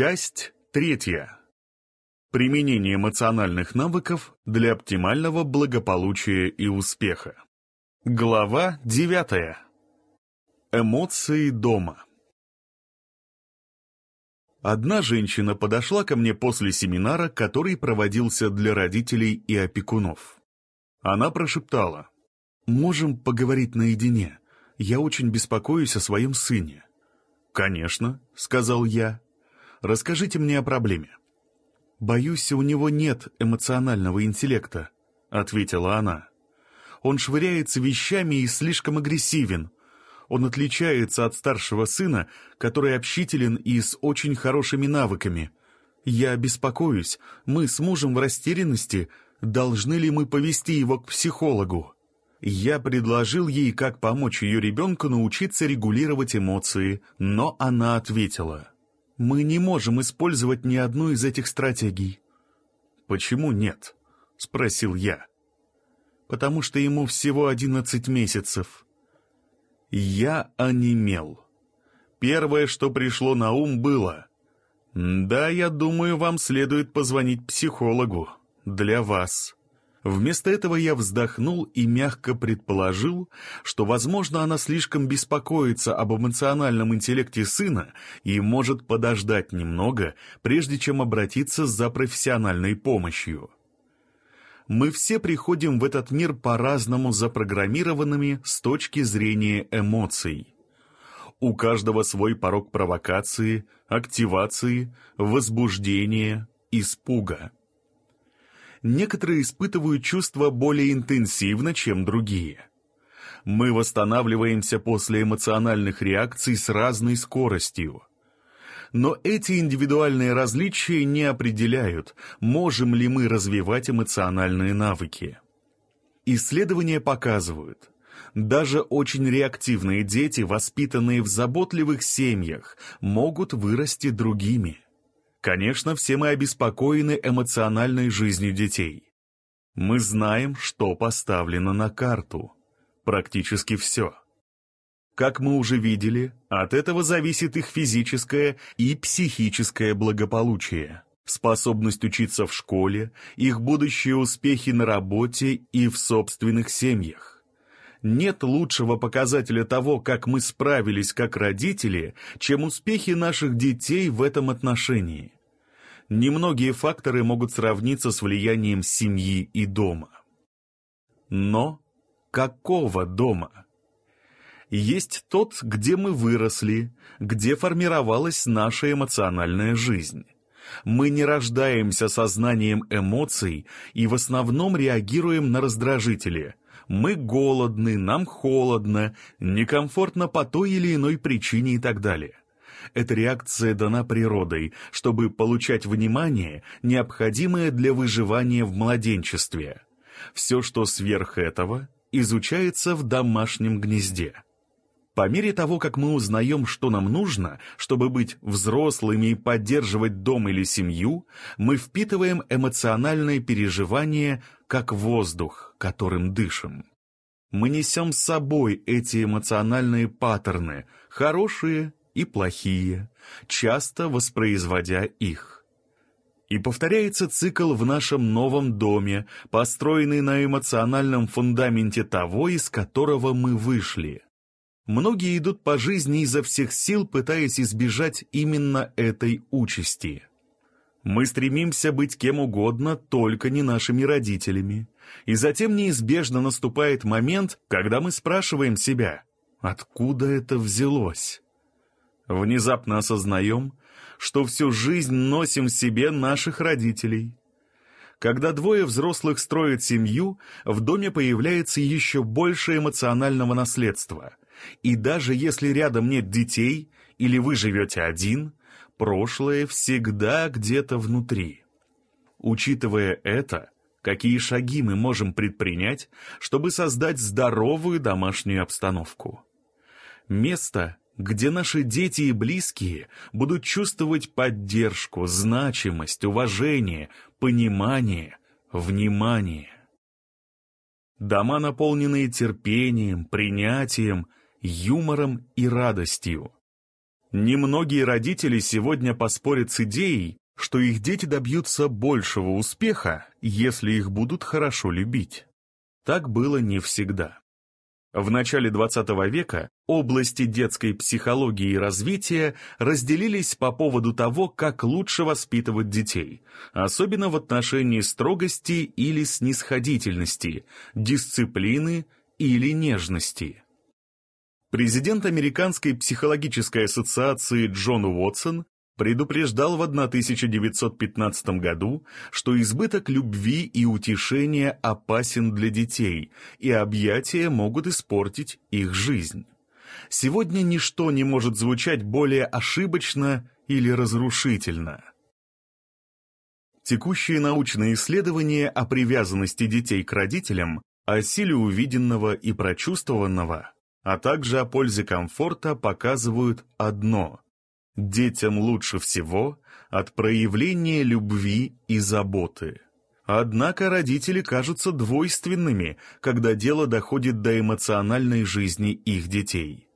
Часть третья. Применение эмоциональных навыков для оптимального благополучия и успеха. Глава девятая. Эмоции дома. Одна женщина подошла ко мне после семинара, который проводился для родителей и опекунов. Она прошептала, «Можем поговорить наедине. Я очень беспокоюсь о своем сыне». «Конечно», — сказал я. «Расскажите мне о проблеме». «Боюсь, у него нет эмоционального интеллекта», — ответила она. «Он швыряется вещами и слишком агрессивен. Он отличается от старшего сына, который общителен и с очень хорошими навыками. Я беспокоюсь, мы с мужем в растерянности, должны ли мы повести его к психологу?» Я предложил ей, как помочь ее ребенку научиться регулировать эмоции, но она ответила, «Мы не можем использовать ни одну из этих стратегий». «Почему нет?» — спросил я. «Потому что ему всего одиннадцать месяцев». Я онемел. Первое, что пришло на ум, было, «Да, я думаю, вам следует позвонить психологу. Для вас». Вместо этого я вздохнул и мягко предположил, что, возможно, она слишком беспокоится об эмоциональном интеллекте сына и может подождать немного, прежде чем обратиться за профессиональной помощью. Мы все приходим в этот мир по-разному запрограммированными с точки зрения эмоций. У каждого свой порог провокации, активации, возбуждения, испуга некоторые испытывают чувства более интенсивно, чем другие. Мы восстанавливаемся после эмоциональных реакций с разной скоростью. Но эти индивидуальные различия не определяют, можем ли мы развивать эмоциональные навыки. Исследования показывают, даже очень реактивные дети, воспитанные в заботливых семьях, могут вырасти другими – Конечно, все мы обеспокоены эмоциональной жизнью детей. Мы знаем, что поставлено на карту. Практически все. Как мы уже видели, от этого зависит их физическое и психическое благополучие, способность учиться в школе, их будущие успехи на работе и в собственных семьях. Нет лучшего показателя того, как мы справились как родители, чем успехи наших детей в этом отношении. Немногие факторы могут сравниться с влиянием семьи и дома. Но какого дома? Есть тот, где мы выросли, где формировалась наша эмоциональная жизнь. Мы не рождаемся сознанием эмоций и в основном реагируем на раздражители, мы голодны, нам холодно, некомфортно по той или иной причине и так далее. Эта реакция дана природой, чтобы получать внимание, необходимое для выживания в младенчестве. Все, что сверх этого, изучается в домашнем гнезде. По мере того, как мы узнаем, что нам нужно, чтобы быть взрослыми и поддерживать дом или семью, мы впитываем эмоциональные переживания как воздух, которым дышим. Мы несем с собой эти эмоциональные паттерны, хорошие и плохие, часто воспроизводя их. И повторяется цикл в нашем новом доме, построенный на эмоциональном фундаменте того, из которого мы вышли. Многие идут по жизни изо всех сил, пытаясь избежать именно этой участи. Мы стремимся быть кем угодно, только не нашими родителями. И затем неизбежно наступает момент, когда мы спрашиваем себя, откуда это взялось? Внезапно осознаем, что всю жизнь носим в себе наших родителей. Когда двое взрослых строят семью, в доме появляется еще больше эмоционального наследства. И даже если рядом нет детей, или вы живете один – прошлое всегда где-то внутри. Учитывая это, какие шаги мы можем предпринять, чтобы создать здоровую домашнюю обстановку? Место, где наши дети и близкие будут чувствовать поддержку, значимость, уважение, понимание, внимание. Дома, наполненные терпением, принятием, юмором и радостью – Немногие родители сегодня поспорят с идеей, что их дети добьются большего успеха, если их будут хорошо любить. Так было не всегда. В начале XX века области детской психологии и развития разделились по поводу того, как лучше воспитывать детей, особенно в отношении строгости или снисходительности, дисциплины или нежности. Президент Американской психологической ассоциации Джон Уотсон предупреждал в 1915 году, что избыток любви и утешения опасен для детей, и объятия могут испортить их жизнь. Сегодня ничто не может звучать более ошибочно или разрушительно. Текущие научные исследования о привязанности детей к родителям, о силе увиденного и прочувствованного, а также о пользе комфорта показывают одно – Детям лучше всего от проявления любви и заботы. Однако родители кажутся двойственными, когда дело доходит до эмоциональной жизни их детей.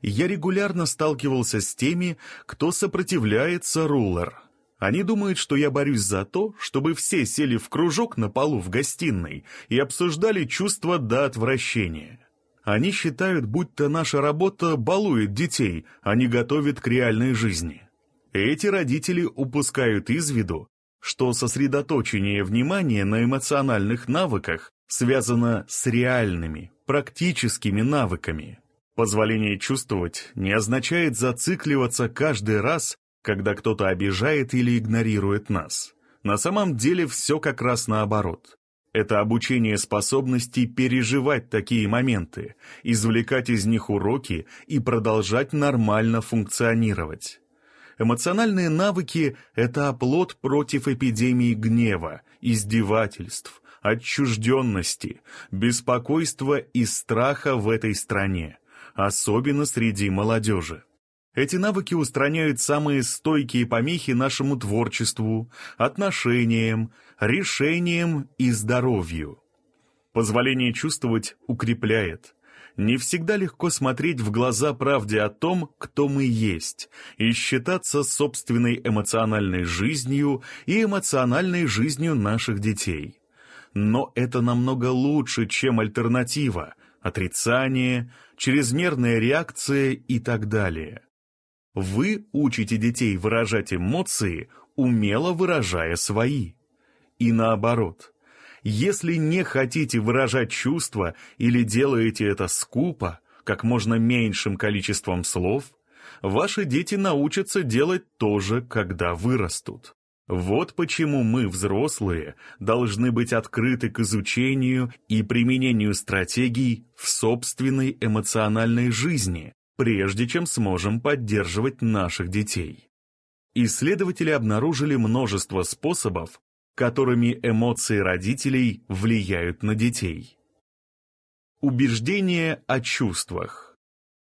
Я регулярно сталкивался с теми, кто сопротивляется рулер. Они думают, что я борюсь за то, чтобы все сели в кружок на полу в гостиной и обсуждали чувства до отвращения. Они считают, будто наша работа балует детей, а не готовит к реальной жизни. Эти родители упускают из виду, что сосредоточение внимания на эмоциональных навыках связано с реальными, практическими навыками. Позволение чувствовать не означает зацикливаться каждый раз, когда кто-то обижает или игнорирует нас. На самом деле все как раз наоборот. Это обучение способности переживать такие моменты, извлекать из них уроки и продолжать нормально функционировать. Эмоциональные навыки – это оплот против эпидемии гнева, издевательств, отчужденности, беспокойства и страха в этой стране, особенно среди молодежи. Эти навыки устраняют самые стойкие помехи нашему творчеству, отношениям, решениям и здоровью. Позволение чувствовать укрепляет. Не всегда легко смотреть в глаза правде о том, кто мы есть, и считаться собственной эмоциональной жизнью и эмоциональной жизнью наших детей. Но это намного лучше, чем альтернатива, отрицание, чрезмерная реакция и так далее. Вы учите детей выражать эмоции, умело выражая свои. И наоборот. Если не хотите выражать чувства или делаете это скупо, как можно меньшим количеством слов, ваши дети научатся делать то же, когда вырастут. Вот почему мы, взрослые, должны быть открыты к изучению и применению стратегий в собственной эмоциональной жизни, прежде чем сможем поддерживать наших детей. Исследователи обнаружили множество способов, которыми эмоции родителей влияют на детей. Убеждение о чувствах.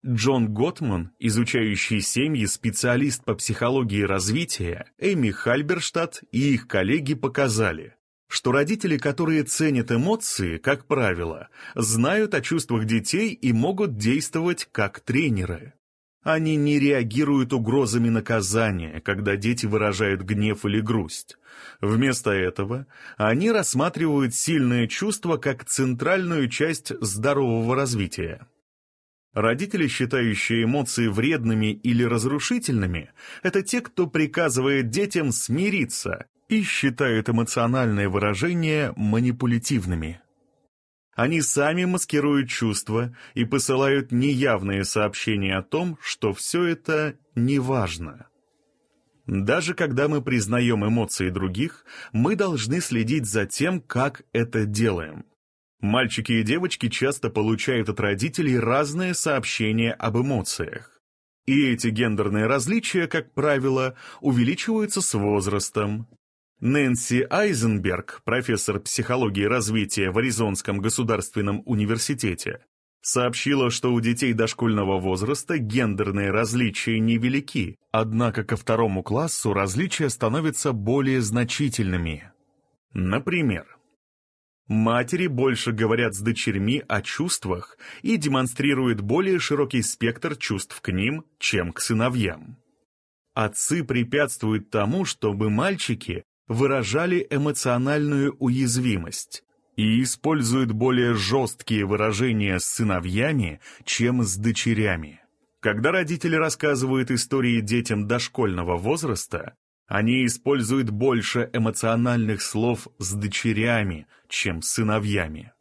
Джон Готман, изучающий семьи специалист по психологии развития, Эми Хальберштадт и их коллеги показали, что родители, которые ценят эмоции, как правило, знают о чувствах детей и могут действовать как тренеры. Они не реагируют угрозами наказания, когда дети выражают гнев или грусть. Вместо этого они рассматривают сильное чувство как центральную часть здорового развития. Родители, считающие эмоции вредными или разрушительными, это те, кто приказывает детям смириться и считают эмоциональные выражения манипулятивными. Они сами маскируют чувства и посылают неявные сообщения о том, что все это неважно. Даже когда мы признаем эмоции других, мы должны следить за тем, как это делаем. Мальчики и девочки часто получают от родителей разные сообщения об эмоциях. И эти гендерные различия, как правило, увеличиваются с возрастом. Нэнси Айзенберг, профессор психологии развития в Аризонском государственном университете, сообщила, что у детей дошкольного возраста гендерные различия невелики, однако ко второму классу различия становятся более значительными. Например, Матери больше говорят с дочерьми о чувствах и демонстрируют более широкий спектр чувств к ним, чем к сыновьям. Отцы препятствуют тому, чтобы мальчики выражали эмоциональную уязвимость и используют более жесткие выражения с сыновьями, чем с дочерями. Когда родители рассказывают истории детям дошкольного возраста, они используют больше эмоциональных слов с дочерями, чем с сыновьями.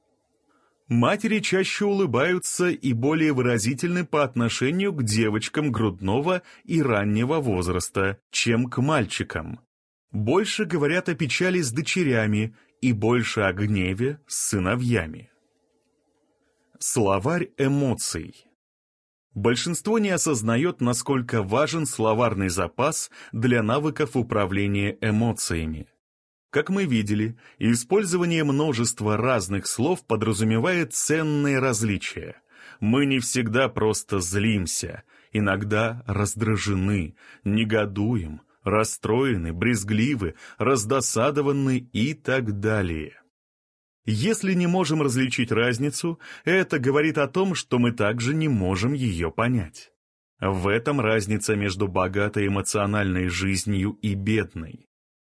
Матери чаще улыбаются и более выразительны по отношению к девочкам грудного и раннего возраста, чем к мальчикам. Больше говорят о печали с дочерями и больше о гневе с сыновьями. Словарь эмоций Большинство не осознает, насколько важен словарный запас для навыков управления эмоциями. Как мы видели, использование множества разных слов подразумевает ценные различия. Мы не всегда просто злимся, иногда раздражены, негодуем, расстроены, брезгливы, раздосадованы и так далее. Если не можем различить разницу, это говорит о том, что мы также не можем ее понять. В этом разница между богатой эмоциональной жизнью и бедной.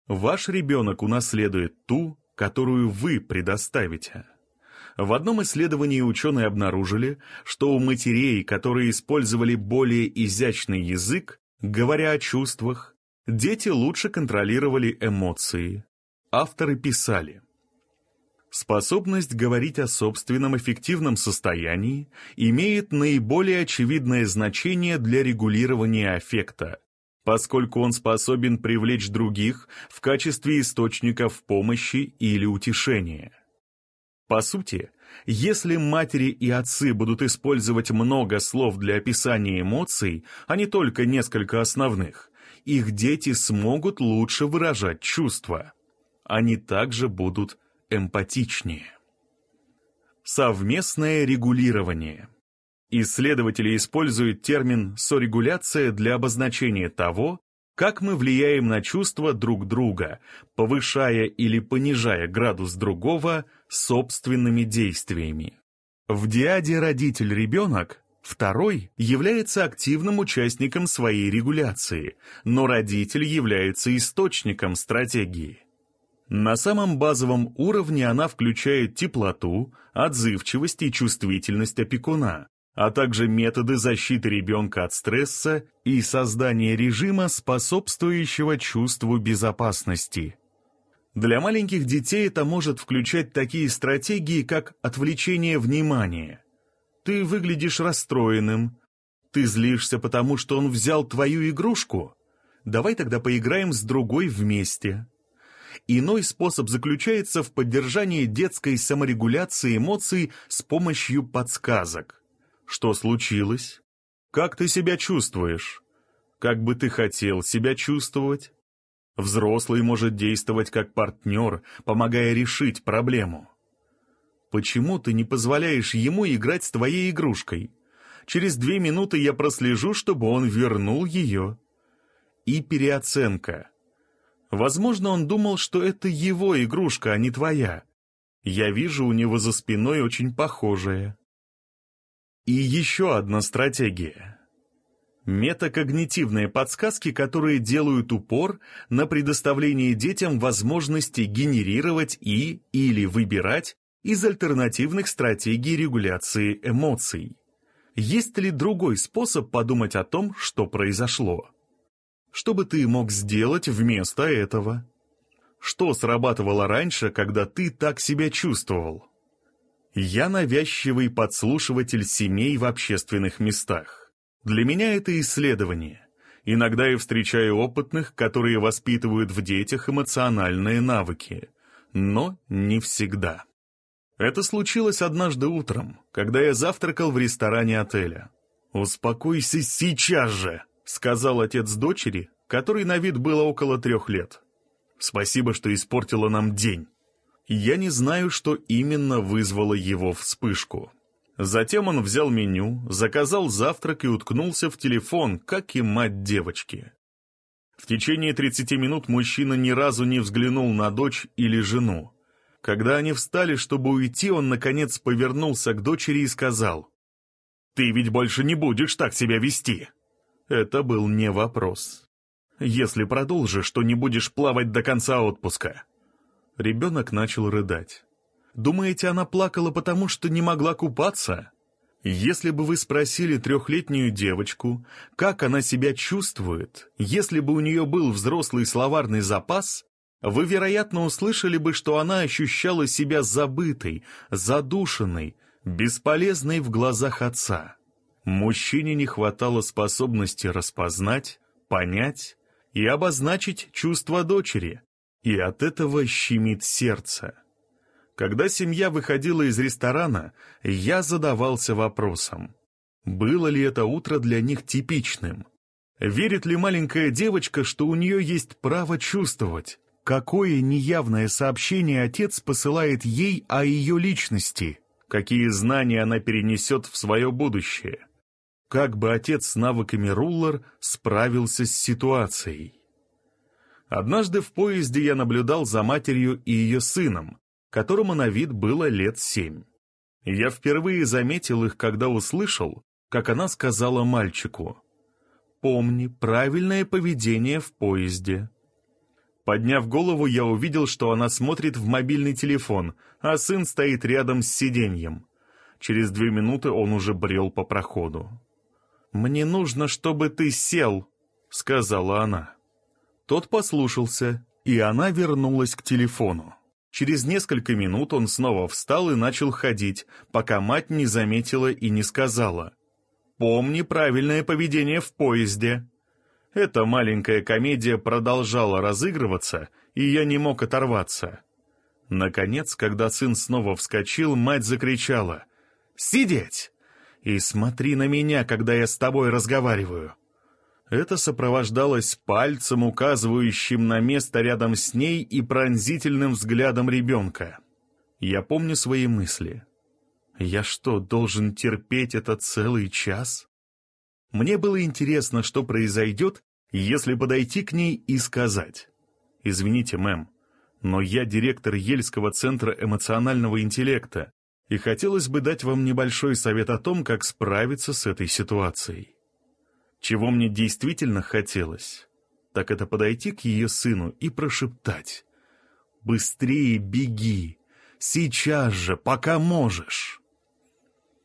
Ваш ребенок унаследует ту, которую вы предоставите. В одном исследовании ученые обнаружили, что у матерей, которые использовали более изящный язык, говоря о чувствах, дети лучше контролировали эмоции. Авторы писали – Способность говорить о собственном эффективном состоянии имеет наиболее очевидное значение для регулирования аффекта, поскольку он способен привлечь других в качестве источников помощи или утешения. По сути, если матери и отцы будут использовать много слов для описания эмоций, а не только несколько основных, их дети смогут лучше выражать чувства. Они также будут эмпатичнее. Совместное регулирование. Исследователи используют термин «сорегуляция» для обозначения того, как мы влияем на чувства друг друга, повышая или понижая градус другого собственными действиями. В диаде родитель-ребенок Второй является активным участником своей регуляции, но родитель является источником стратегии. На самом базовом уровне она включает теплоту, отзывчивость и чувствительность опекуна, а также методы защиты ребенка от стресса и создания режима, способствующего чувству безопасности. Для маленьких детей это может включать такие стратегии, как отвлечение внимания. Ты выглядишь расстроенным. Ты злишься, потому что он взял твою игрушку? Давай тогда поиграем с другой вместе. Иной способ заключается в поддержании детской саморегуляции эмоций с помощью подсказок. Что случилось? Как ты себя чувствуешь? Как бы ты хотел себя чувствовать? Взрослый может действовать как партнер, помогая решить проблему. Почему ты не позволяешь ему играть с твоей игрушкой? Через две минуты я прослежу, чтобы он вернул ее. И переоценка. Возможно, он думал, что это его игрушка, а не твоя. Я вижу у него за спиной очень похожее. И еще одна стратегия. Метакогнитивные подсказки, которые делают упор на предоставление детям возможности генерировать и или выбирать из альтернативных стратегий регуляции эмоций. Есть ли другой способ подумать о том, что произошло? Что бы ты мог сделать вместо этого? Что срабатывало раньше, когда ты так себя чувствовал? Я навязчивый подслушиватель семей в общественных местах. Для меня это исследование. Иногда я встречаю опытных, которые воспитывают в детях эмоциональные навыки. Но не всегда. Это случилось однажды утром, когда я завтракал в ресторане отеля. «Успокойся сейчас же!» — сказал отец дочери, который на вид было около трех лет. «Спасибо, что испортила нам день». Я не знаю, что именно вызвало его вспышку. Затем он взял меню, заказал завтрак и уткнулся в телефон, как и мать девочки. В течение 30 минут мужчина ни разу не взглянул на дочь или жену. Когда они встали, чтобы уйти, он, наконец, повернулся к дочери и сказал, «Ты ведь больше не будешь так себя вести!» Это был не вопрос. «Если продолжишь, то не будешь плавать до конца отпуска». Ребенок начал рыдать. «Думаете, она плакала потому, что не могла купаться?» Если бы вы спросили трехлетнюю девочку, как она себя чувствует, если бы у нее был взрослый словарный запас, вы, вероятно, услышали бы, что она ощущала себя забытой, задушенной, бесполезной в глазах отца. Мужчине не хватало способности распознать, понять и обозначить чувства дочери, и от этого щемит сердце. Когда семья выходила из ресторана, я задавался вопросом, было ли это утро для них типичным? Верит ли маленькая девочка, что у нее есть право чувствовать? Какое неявное сообщение отец посылает ей о ее личности? Какие знания она перенесет в свое будущее? Как бы отец с навыками руллер справился с ситуацией? Однажды в поезде я наблюдал за матерью и ее сыном, которому на вид было лет семь. Я впервые заметил их, когда услышал, как она сказала мальчику «Помни правильное поведение в поезде». Подняв голову, я увидел, что она смотрит в мобильный телефон, а сын стоит рядом с сиденьем. Через две минуты он уже брел по проходу. «Мне нужно, чтобы ты сел», — сказала она. Тот послушался, и она вернулась к телефону. Через несколько минут он снова встал и начал ходить, пока мать не заметила и не сказала. «Помни правильное поведение в поезде». Эта маленькая комедия продолжала разыгрываться, и я не мог оторваться. Наконец, когда сын снова вскочил, мать закричала «Сидеть! И смотри на меня, когда я с тобой разговариваю!» Это сопровождалось пальцем, указывающим на место рядом с ней и пронзительным взглядом ребенка. Я помню свои мысли. Я что, должен терпеть это целый час? Мне было интересно, что произойдет, если подойти к ней и сказать. «Извините, мэм, но я директор Ельского центра эмоционального интеллекта, и хотелось бы дать вам небольшой совет о том, как справиться с этой ситуацией». Чего мне действительно хотелось, так это подойти к ее сыну и прошептать «Быстрее беги! Сейчас же, пока можешь!»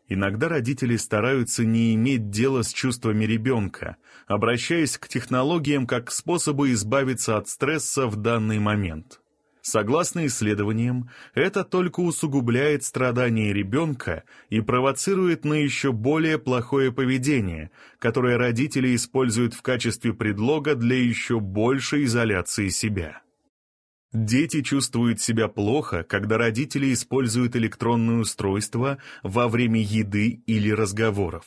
Иногда родители стараются не иметь дела с чувствами ребенка, обращаясь к технологиям как к способу избавиться от стресса в данный момент. Согласно исследованиям, это только усугубляет страдания ребенка и провоцирует на еще более плохое поведение, которое родители используют в качестве предлога для еще большей изоляции себя. Дети чувствуют себя плохо, когда родители используют электронные устройства во время еды или разговоров.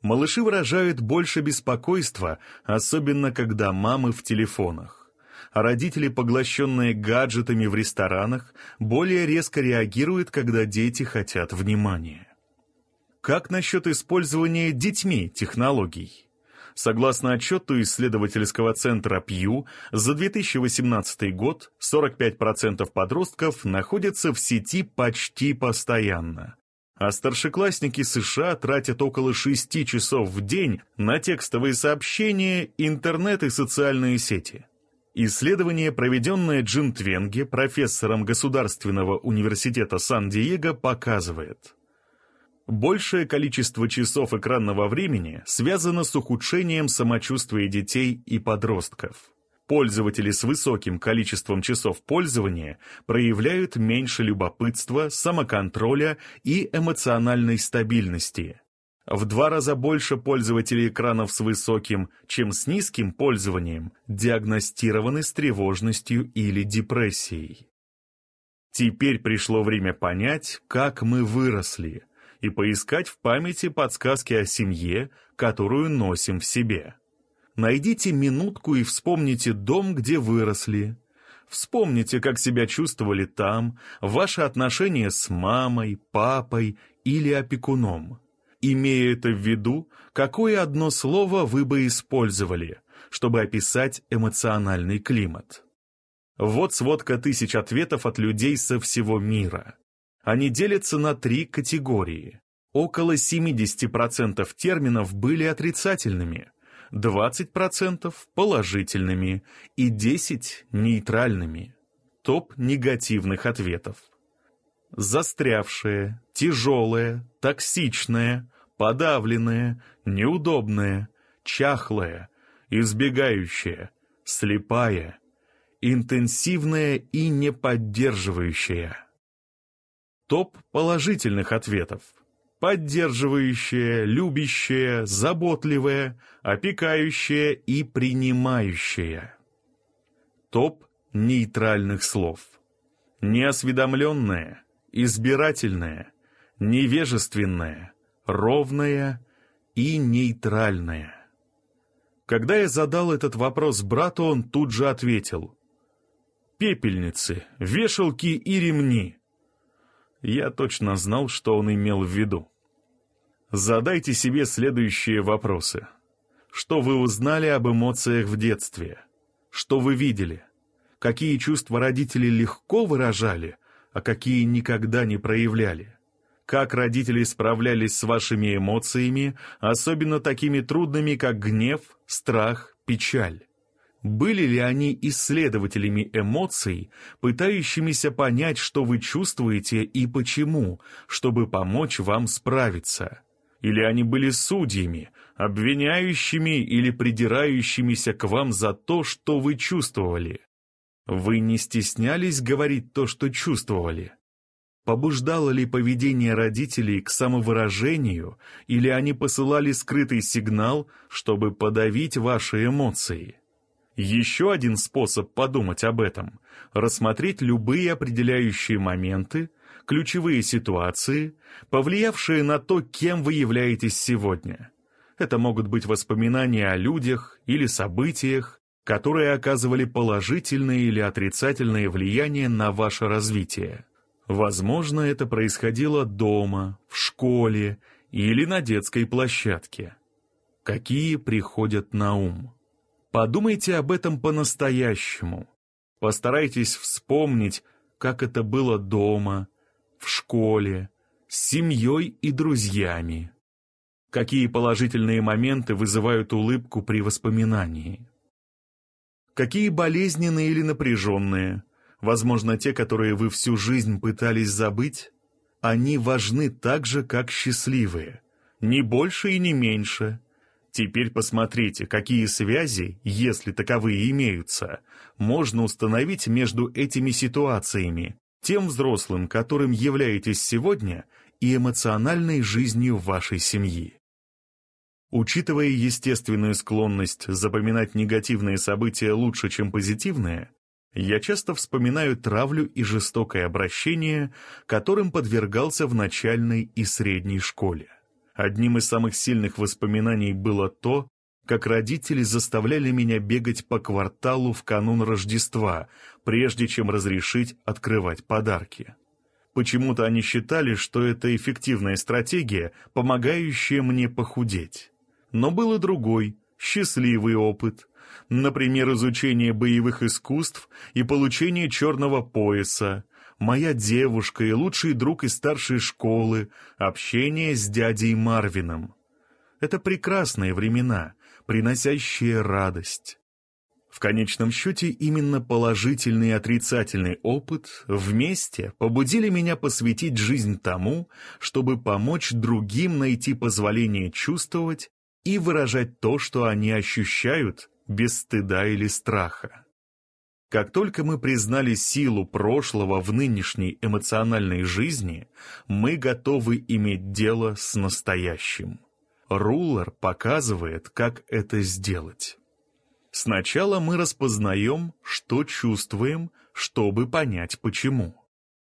Малыши выражают больше беспокойства, особенно когда мамы в телефонах а родители, поглощенные гаджетами в ресторанах, более резко реагируют, когда дети хотят внимания. Как насчет использования детьми технологий? Согласно отчету исследовательского центра Pew, за 2018 год 45% подростков находятся в сети почти постоянно. А старшеклассники США тратят около 6 часов в день на текстовые сообщения, интернет и социальные сети. Исследование, проведенное Джин Твенге, профессором Государственного университета Сан-Диего, показывает, большее количество часов экранного времени связано с ухудшением самочувствия детей и подростков. Пользователи с высоким количеством часов пользования проявляют меньше любопытства, самоконтроля и эмоциональной стабильности, в два раза больше пользователей экранов с высоким, чем с низким пользованием, диагностированы с тревожностью или депрессией. Теперь пришло время понять, как мы выросли, и поискать в памяти подсказки о семье, которую носим в себе. Найдите минутку и вспомните дом, где выросли. Вспомните, как себя чувствовали там, ваши отношения с мамой, папой или опекуном имея это в виду, какое одно слово вы бы использовали, чтобы описать эмоциональный климат. Вот сводка тысяч ответов от людей со всего мира. Они делятся на три категории. Около 70% терминов были отрицательными, 20% положительными и 10% нейтральными. Топ негативных ответов. Застрявшее, тяжелое, токсичное, подавленное, неудобное, чахлое, избегающее, слепая, интенсивная и неподдерживающая. Топ положительных ответов. Поддерживающая, любящая, заботливая, опекающая и принимающая. Топ нейтральных слов. Неосведомленная, избирательная, невежественная, ровная и нейтральная. Когда я задал этот вопрос брату, он тут же ответил. «Пепельницы, вешалки и ремни». Я точно знал, что он имел в виду. Задайте себе следующие вопросы. Что вы узнали об эмоциях в детстве? Что вы видели? Какие чувства родители легко выражали, а какие никогда не проявляли? Как родители справлялись с вашими эмоциями, особенно такими трудными, как гнев, страх, печаль? Были ли они исследователями эмоций, пытающимися понять, что вы чувствуете и почему, чтобы помочь вам справиться? Или они были судьями, обвиняющими или придирающимися к вам за то, что вы чувствовали? Вы не стеснялись говорить то, что чувствовали? Побуждало ли поведение родителей к самовыражению, или они посылали скрытый сигнал, чтобы подавить ваши эмоции? Еще один способ подумать об этом – рассмотреть любые определяющие моменты, ключевые ситуации, повлиявшие на то, кем вы являетесь сегодня. Это могут быть воспоминания о людях или событиях, которые оказывали положительное или отрицательное влияние на ваше развитие. Возможно, это происходило дома, в школе или на детской площадке. Какие приходят на ум? Подумайте об этом по-настоящему. Постарайтесь вспомнить, как это было дома, в школе, с семьей и друзьями. Какие положительные моменты вызывают улыбку при воспоминании? Какие болезненные или напряженные, возможно, те, которые вы всю жизнь пытались забыть, они важны так же, как счастливые, не больше и не меньше. Теперь посмотрите, какие связи, если таковые имеются, можно установить между этими ситуациями, тем взрослым, которым являетесь сегодня, и эмоциональной жизнью вашей семьи. Учитывая естественную склонность запоминать негативные события лучше, чем позитивные, я часто вспоминаю травлю и жестокое обращение, которым подвергался в начальной и средней школе. Одним из самых сильных воспоминаний было то, как родители заставляли меня бегать по кварталу в канун Рождества, прежде чем разрешить открывать подарки. Почему-то они считали, что это эффективная стратегия, помогающая мне похудеть. Но был и другой, счастливый опыт, например, изучение боевых искусств и получение черного пояса, моя девушка и лучший друг из старшей школы, общение с дядей Марвином. Это прекрасные времена, приносящие радость. В конечном счете, именно положительный и отрицательный опыт вместе побудили меня посвятить жизнь тому, чтобы помочь другим найти позволение чувствовать и выражать то, что они ощущают, без стыда или страха. Как только мы признали силу прошлого в нынешней эмоциональной жизни, мы готовы иметь дело с настоящим. Рулер показывает, как это сделать. Сначала мы распознаем, что чувствуем, чтобы понять почему.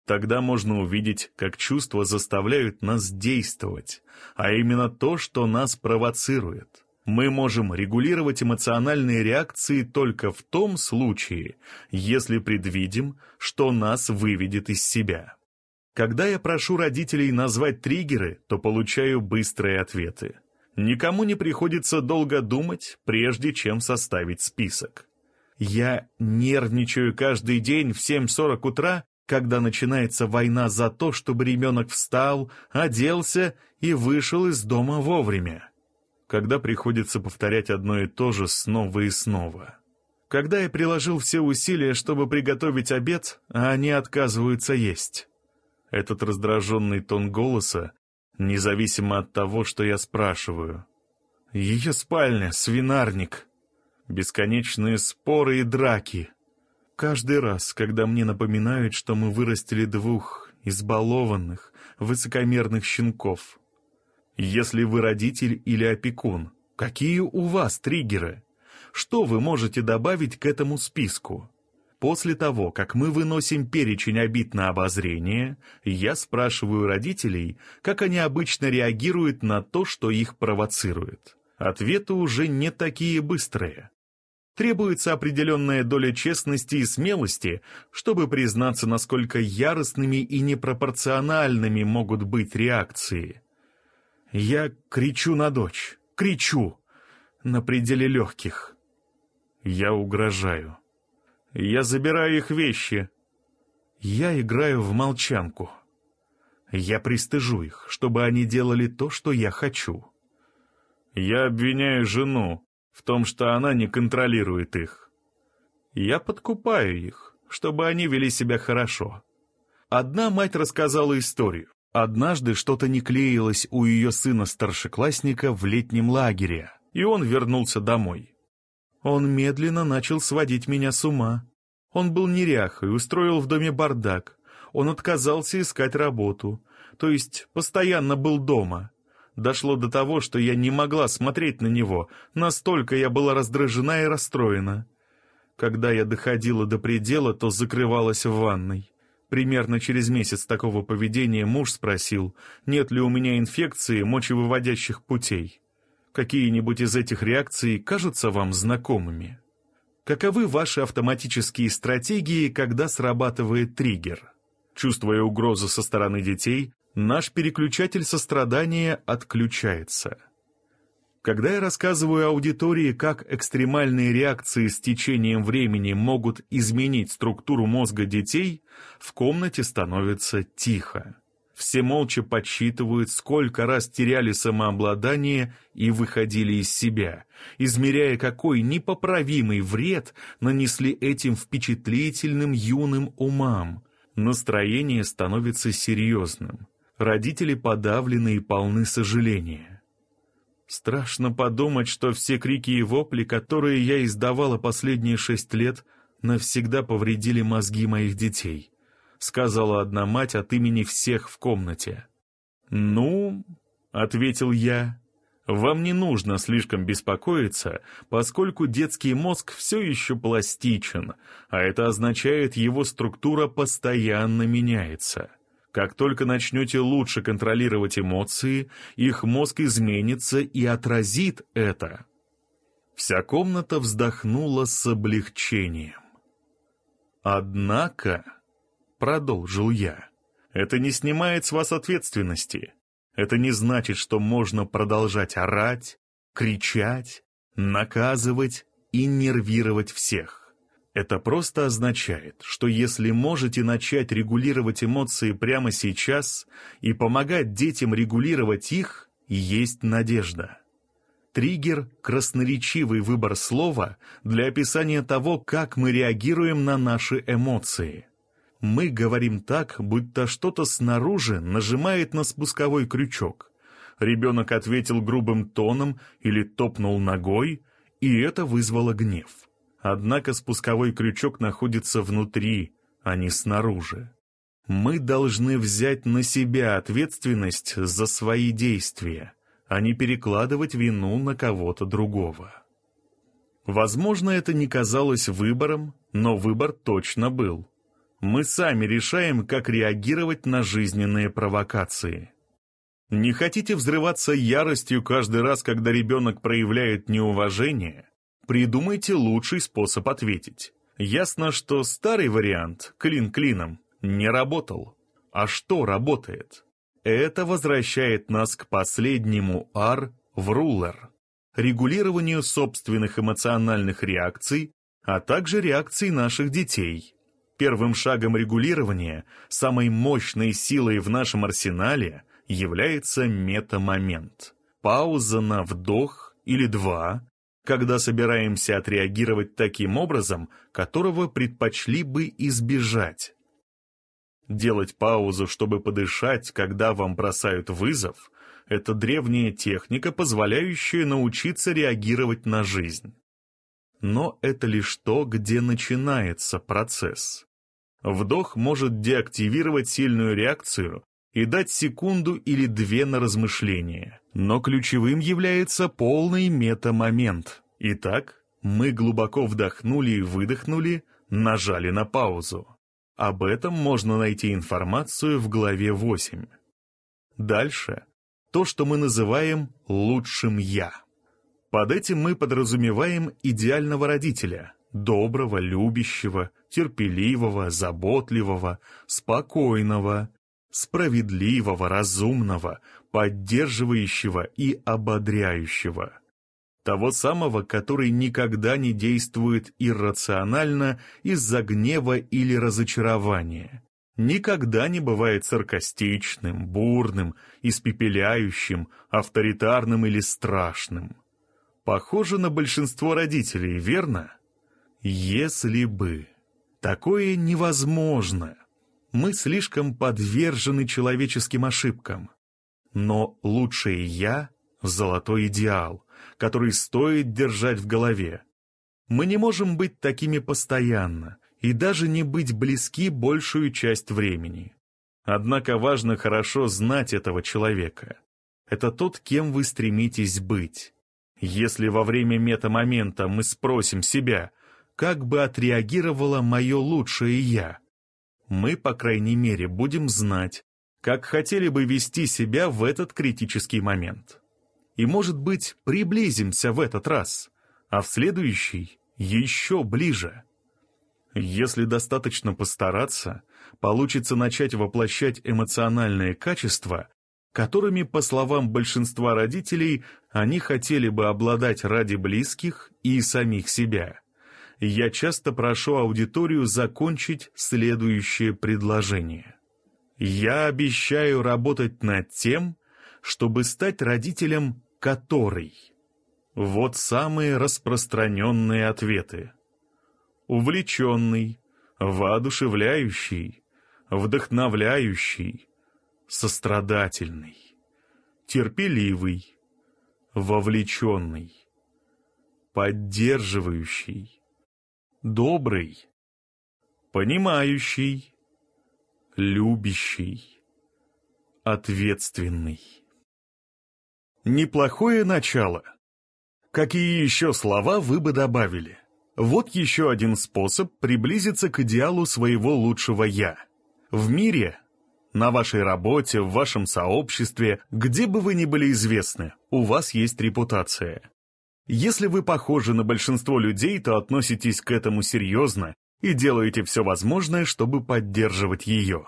Тогда можно увидеть, как чувства заставляют нас действовать, а именно то, что нас провоцирует. Мы можем регулировать эмоциональные реакции только в том случае, если предвидим, что нас выведет из себя. Когда я прошу родителей назвать триггеры, то получаю быстрые ответы. Никому не приходится долго думать, прежде чем составить список. Я нервничаю каждый день в 7.40 утра, когда начинается война за то, чтобы ребенок встал, оделся и вышел из дома вовремя. Когда приходится повторять одно и то же снова и снова. Когда я приложил все усилия, чтобы приготовить обед, а они отказываются есть. Этот раздраженный тон голоса, независимо от того, что я спрашиваю. Ее спальня — свинарник. Бесконечные споры и драки. Каждый раз, когда мне напоминают, что мы вырастили двух избалованных, высокомерных щенков. Если вы родитель или опекун, какие у вас триггеры? Что вы можете добавить к этому списку? После того, как мы выносим перечень обид на обозрение, я спрашиваю родителей, как они обычно реагируют на то, что их провоцирует. Ответы уже не такие быстрые. Требуется определенная доля честности и смелости, чтобы признаться, насколько яростными и непропорциональными могут быть реакции. Я кричу на дочь, кричу, на пределе легких. Я угрожаю. Я забираю их вещи. Я играю в молчанку. Я пристыжу их, чтобы они делали то, что я хочу. Я обвиняю жену в том, что она не контролирует их. Я подкупаю их, чтобы они вели себя хорошо. Одна мать рассказала историю. Однажды что-то не клеилось у ее сына-старшеклассника в летнем лагере, и он вернулся домой. Он медленно начал сводить меня с ума. Он был неряхой, устроил в доме бардак. Он отказался искать работу, то есть постоянно был дома. Дошло до того, что я не могла смотреть на него, настолько я была раздражена и расстроена. Когда я доходила до предела, то закрывалась в ванной. Примерно через месяц такого поведения муж спросил, нет ли у меня инфекции мочевыводящих путей. Какие-нибудь из этих реакций кажутся вам знакомыми? Каковы ваши автоматические стратегии, когда срабатывает триггер? Чувствуя угрозу со стороны детей, наш переключатель сострадания отключается. Когда я рассказываю аудитории, как экстремальные реакции с течением времени могут изменить структуру мозга детей, в комнате становится тихо. Все молча подсчитывают, сколько раз теряли самообладание и выходили из себя, измеряя, какой непоправимый вред нанесли этим впечатлительным юным умам. Настроение становится серьезным. Родители подавлены и полны сожаления. Страшно подумать, что все крики и вопли, которые я издавала последние шесть лет, навсегда повредили мозги моих детей —— сказала одна мать от имени всех в комнате. «Ну», — ответил я, — «вам не нужно слишком беспокоиться, поскольку детский мозг все еще пластичен, а это означает, его структура постоянно меняется». Как только начнете лучше контролировать эмоции, их мозг изменится и отразит это. Вся комната вздохнула с облегчением. Однако... — продолжил я. «Это не снимает с вас ответственности. Это не значит, что можно продолжать орать, кричать, наказывать и нервировать всех. Это просто означает, что если можете начать регулировать эмоции прямо сейчас и помогать детям регулировать их, есть надежда. Триггер — красноречивый выбор слова для описания того, как мы реагируем на наши эмоции мы говорим так, будто что-то снаружи нажимает на спусковой крючок. Ребенок ответил грубым тоном или топнул ногой, и это вызвало гнев. Однако спусковой крючок находится внутри, а не снаружи. Мы должны взять на себя ответственность за свои действия, а не перекладывать вину на кого-то другого. Возможно, это не казалось выбором, но выбор точно был. Мы сами решаем, как реагировать на жизненные провокации. Не хотите взрываться яростью каждый раз, когда ребенок проявляет неуважение? Придумайте лучший способ ответить. Ясно, что старый вариант, клин клином, не работал. А что работает? Это возвращает нас к последнему R в рулер, регулированию собственных эмоциональных реакций а также реакций наших детей. Первым шагом регулирования, самой мощной силой в нашем арсенале является метамомент. Пауза на вдох или два, когда собираемся отреагировать таким образом, которого предпочли бы избежать. Делать паузу, чтобы подышать, когда вам бросают вызов, это древняя техника, позволяющая научиться реагировать на жизнь. Но это лишь то, где начинается процесс. Вдох может деактивировать сильную реакцию и дать секунду или две на размышление. Но ключевым является полный метамомент. Итак, мы глубоко вдохнули и выдохнули, нажали на паузу. Об этом можно найти информацию в главе 8. Дальше то, что мы называем «лучшим я». Под этим мы подразумеваем идеального родителя, доброго, любящего, терпеливого, заботливого, спокойного, справедливого, разумного, поддерживающего и ободряющего. Того самого, который никогда не действует иррационально из-за гнева или разочарования. Никогда не бывает саркастичным, бурным, испепеляющим, авторитарным или страшным. Похоже на большинство родителей, верно? Если бы. Такое невозможно. Мы слишком подвержены человеческим ошибкам. Но лучшее «я» — золотой идеал, который стоит держать в голове. Мы не можем быть такими постоянно и даже не быть близки большую часть времени. Однако важно хорошо знать этого человека. Это тот, кем вы стремитесь быть. Если во время метамомента мы спросим себя, как бы отреагировало мое лучшее «я», мы, по крайней мере, будем знать, как хотели бы вести себя в этот критический момент. И, может быть, приблизимся в этот раз, а в следующий еще ближе. Если достаточно постараться, получится начать воплощать эмоциональные качества, которыми, по словам большинства родителей, они хотели бы обладать ради близких и самих себя я часто прошу аудиторию закончить следующее предложение. Я обещаю работать над тем, чтобы стать родителем который. Вот самые распространенные ответы. Увлеченный, воодушевляющий, вдохновляющий, сострадательный, терпеливый, вовлеченный, поддерживающий, добрый, понимающий, любящий, ответственный. Неплохое начало. Какие еще слова вы бы добавили? Вот еще один способ приблизиться к идеалу своего лучшего «я». В мире, на вашей работе, в вашем сообществе, где бы вы ни были известны, у вас есть репутация. Если вы похожи на большинство людей, то относитесь к этому серьезно и делаете все возможное, чтобы поддерживать ее.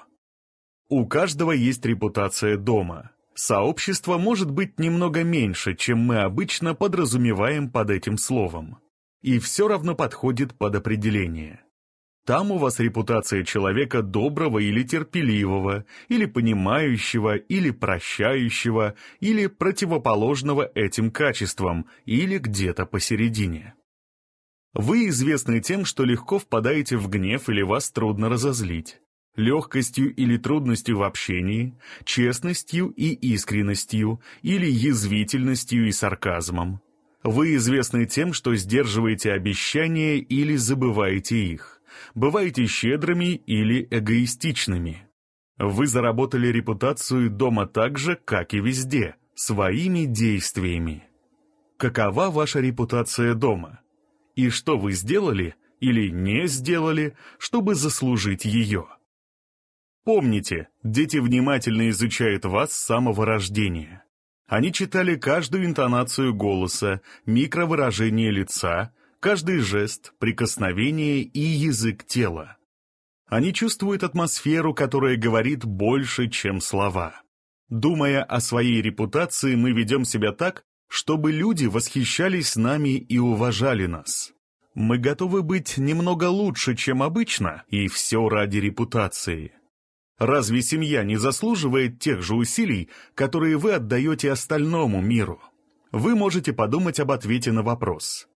У каждого есть репутация дома. Сообщество может быть немного меньше, чем мы обычно подразумеваем под этим словом. И все равно подходит под определение. Там у вас репутация человека доброго или терпеливого, или понимающего, или прощающего, или противоположного этим качествам, или где-то посередине. Вы известны тем, что легко впадаете в гнев или вас трудно разозлить, легкостью или трудностью в общении, честностью и искренностью, или язвительностью и сарказмом. Вы известны тем, что сдерживаете обещания или забываете их бываете щедрыми или эгоистичными. Вы заработали репутацию дома так же, как и везде, своими действиями. Какова ваша репутация дома? И что вы сделали или не сделали, чтобы заслужить ее? Помните, дети внимательно изучают вас с самого рождения. Они читали каждую интонацию голоса, микровыражение лица, каждый жест, прикосновение и язык тела. Они чувствуют атмосферу, которая говорит больше, чем слова. Думая о своей репутации, мы ведем себя так, чтобы люди восхищались нами и уважали нас. Мы готовы быть немного лучше, чем обычно, и все ради репутации. Разве семья не заслуживает тех же усилий, которые вы отдаете остальному миру? Вы можете подумать об ответе на вопрос.